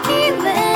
keep it